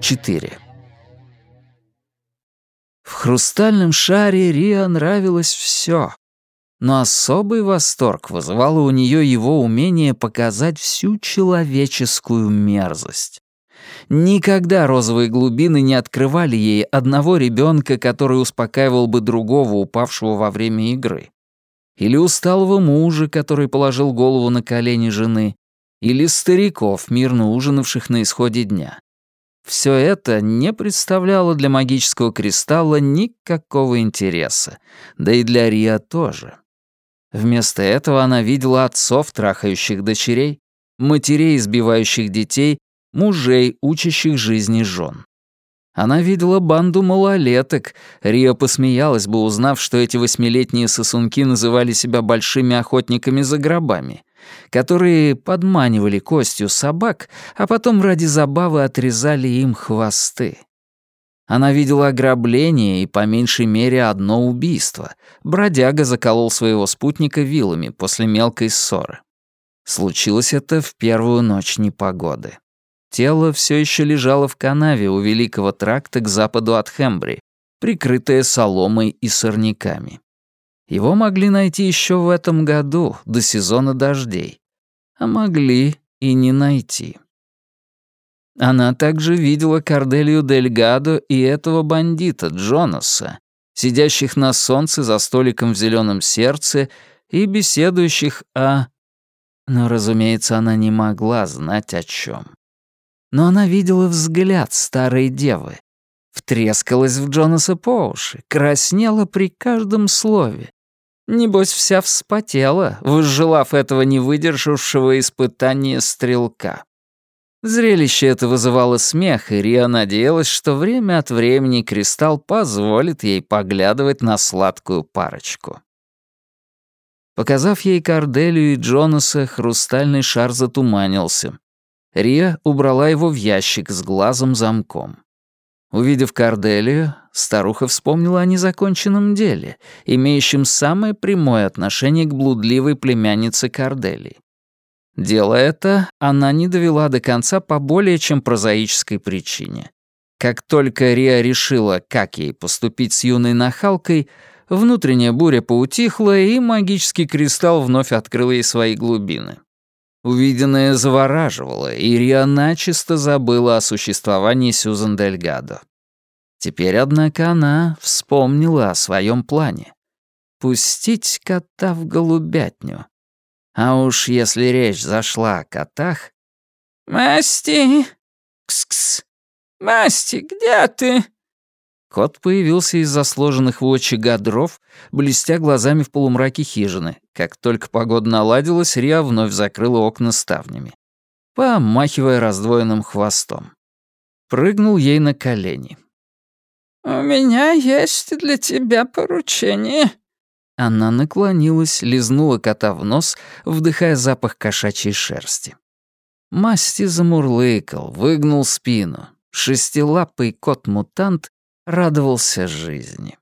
4. В «Хрустальном шаре» Риа нравилось все, но особый восторг вызывало у нее его умение показать всю человеческую мерзость. Никогда розовые глубины не открывали ей одного ребенка, который успокаивал бы другого, упавшего во время игры. Или усталого мужа, который положил голову на колени жены. Или стариков, мирно ужинавших на исходе дня. Все это не представляло для магического кристалла никакого интереса, да и для Риа тоже. Вместо этого она видела отцов, трахающих дочерей, матерей, избивающих детей, мужей, учащих жизни жен. Она видела банду малолеток. Рио посмеялась бы, узнав, что эти восьмилетние сосунки называли себя большими охотниками за гробами, которые подманивали костью собак, а потом ради забавы отрезали им хвосты. Она видела ограбление и по меньшей мере одно убийство. Бродяга заколол своего спутника вилами после мелкой ссоры. Случилось это в первую ночь непогоды. Тело все еще лежало в канаве у Великого тракта к западу от Хембри, прикрытое соломой и сорняками. Его могли найти еще в этом году, до сезона дождей. А могли и не найти. Она также видела Корделию Дельгадо и этого бандита, Джонаса, сидящих на солнце за столиком в зеленом сердце и беседующих о... Но, разумеется, она не могла знать о чем. Но она видела взгляд старой девы, втрескалась в Джонаса по уши, краснела при каждом слове. Небось, вся вспотела, возжелав этого не выдержавшего испытания стрелка. Зрелище это вызывало смех, и Риа надеялась, что время от времени Кристалл позволит ей поглядывать на сладкую парочку. Показав ей Корделию и Джонаса, хрустальный шар затуманился. Риа убрала его в ящик с глазом-замком. Увидев Корделию, старуха вспомнила о незаконченном деле, имеющем самое прямое отношение к блудливой племяннице Корделии. Дело это она не довела до конца по более чем прозаической причине. Как только Риа решила, как ей поступить с юной нахалкой, внутренняя буря поутихла, и магический кристалл вновь открыл ей свои глубины. Увиденное завораживало, и Риа начисто забыла о существовании Сюзан Дельгадо. Теперь, однако, она вспомнила о своем плане. Пустить кота в голубятню. А уж если речь зашла о котах... «Масти! Кс-кс! Масти, где ты?» Кот появился из-за сложенных в очага дров, блестя глазами в полумраке хижины. Как только погода наладилась, Риа вновь закрыла окна ставнями, помахивая раздвоенным хвостом. Прыгнул ей на колени. «У меня есть для тебя поручение», она наклонилась, лизнула кота в нос, вдыхая запах кошачьей шерсти. Масти замурлыкал, выгнул спину. Шестилапый кот-мутант радовался жизни.